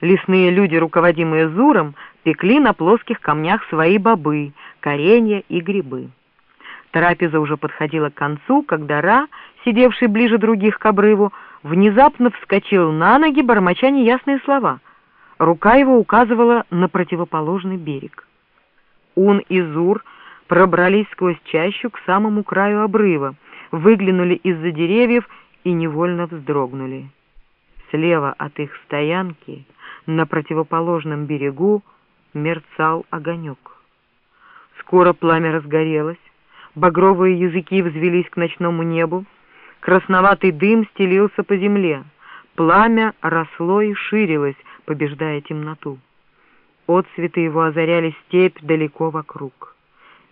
Лесные люди, руководимые Зуром, пекли на плоских камнях свои бобы, коренья и грибы. Трапеза уже подходила к концу, когда Ра, сидевший ближе других к обрыву, внезапно вскочил на ноги, бормоча неясные слова. Рука его указывала на противоположный берег. Ун и Зур пробрались сквозь чащу к самому краю обрыва, выглянули из-за деревьев и невольно вздрогнули. Слева от их стоянки, на противоположном берегу, мерцал огонек. Скоро пламя разгорелось, багровые языки взвелись к ночному небу, красноватый дым стелился по земле, пламя росло и ширилось, побеждая темноту. Отцветы его озаряли степь далеко вокруг.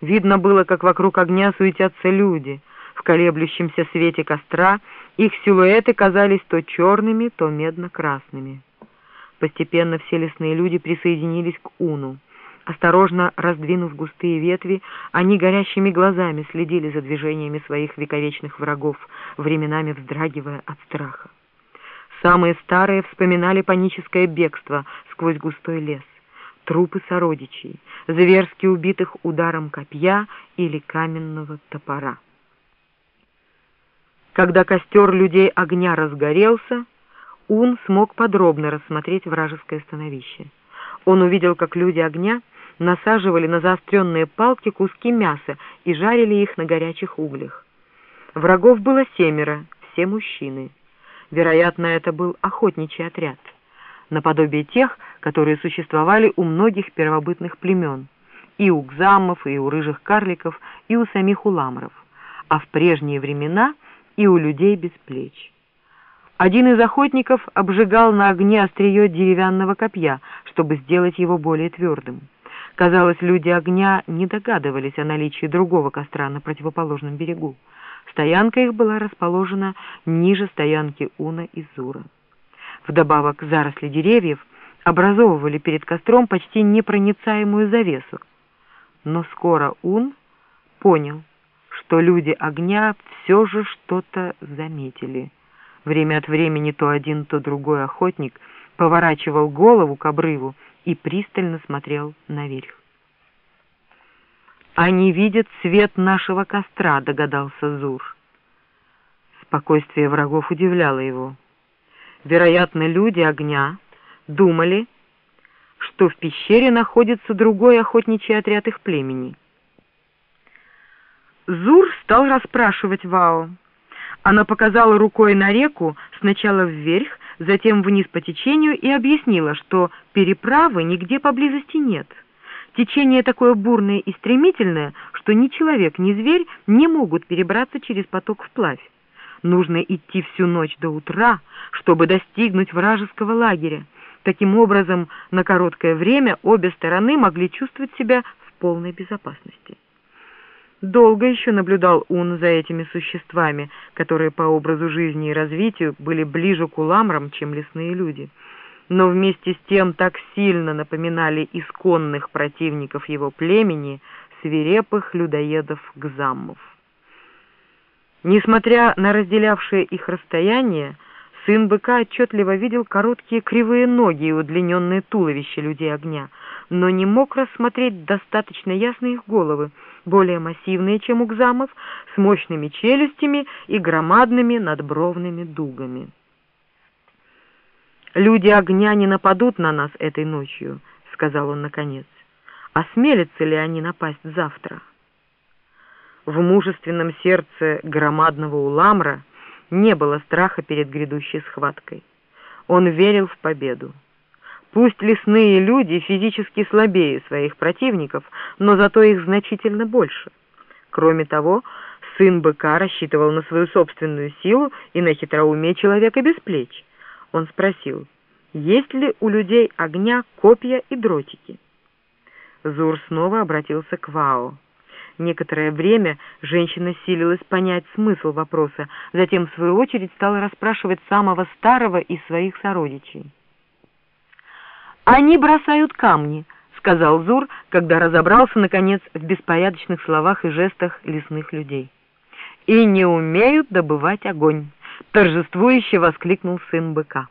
Видно было, как вокруг огня суетятся люди. В колеблющемся свете костра их силуэты казались то черными, то медно-красными. Постепенно все лесные люди присоединились к Уну. Осторожно раздвинув густые ветви, они горящими глазами следили за движениями своих вековечных врагов, временами вздрагивая от страха. Самые старые вспоминали паническое бегство сквозь густой лес, трупы сородичей, зверски убитых ударом копья или каменного топора. Когда костер людей огня разгорелся, Ун смог подробно рассмотреть вражеское становище. Он увидел, как люди огня насаживали на заостренные палки куски мяса и жарили их на горячих углях. Врагов было семеро, все мужчины. Вероятно, это был охотничий отряд, наподобие тех, которые существовали у многих первобытных племен, и у гзамов, и у рыжих карликов, и у самих уламров, а в прежние времена и у людей без плеч. Один из охотников обжигал на огне острие деревянного копья, чтобы сделать его более твердым. Казалось, люди огня не догадывались о наличии другого костра на противоположном берегу. Стоянка их была расположена ниже стоянки Уна и Зура. Вдобавок заросли деревьев образовывали перед костром почти непроницаемую завесу. Но скоро Ун понял, что люди огня все же что-то заметили. Время от времени то один, то другой охотник поворачивал голову к обрыву и пристально смотрел наверх. «Они видят свет нашего костра», — догадался Зур. Спокойствие врагов удивляло его. Вероятно, люди огня думали, что в пещере находится другой охотничий отряд их племени. Зур стал расспрашивать Вао. Она показала рукой на реку, сначала вверх, затем вниз по течению и объяснила, что переправы нигде поблизости нет. Течение такое бурное и стремительное, что ни человек, ни зверь не могут перебраться через поток вплавь. Нужно идти всю ночь до утра, чтобы достигнуть вражеского лагеря. Таким образом, на короткое время обе стороны могли чувствовать себя в полной безопасности. Долго еще наблюдал Ун за этими существами, которые по образу жизни и развитию были ближе к уламрам, чем лесные люди, но вместе с тем так сильно напоминали исконных противников его племени, свирепых людоедов-гзаммов. Несмотря на разделявшее их расстояние, сын быка отчетливо видел короткие кривые ноги и удлиненные туловища людей огня, но не мог рассмотреть достаточно ясно их головы, более массивные, чем у гзамов, с мощными челюстями и громадными надбровными дугами. «Люди огня не нападут на нас этой ночью», — сказал он наконец. «Осмелятся ли они напасть завтра?» В мужественном сердце громадного уламра не было страха перед грядущей схваткой. Он верил в победу. Пусть лесные люди физически слабее своих противников, но зато их значительно больше. Кроме того, сын быка рассчитывал на свою собственную силу и на хитроумие человека без плеч. Он спросил, есть ли у людей огня, копья и дротики? Зур снова обратился к Вао. Некоторое время женщина силилась понять смысл вопроса, затем, в свою очередь, стала расспрашивать самого старого из своих сородичей. «Они бросают камни», — сказал Зур, когда разобрался, наконец, в беспорядочных словах и жестах лесных людей. «И не умеют добывать огонь», — торжествующе воскликнул сын быка.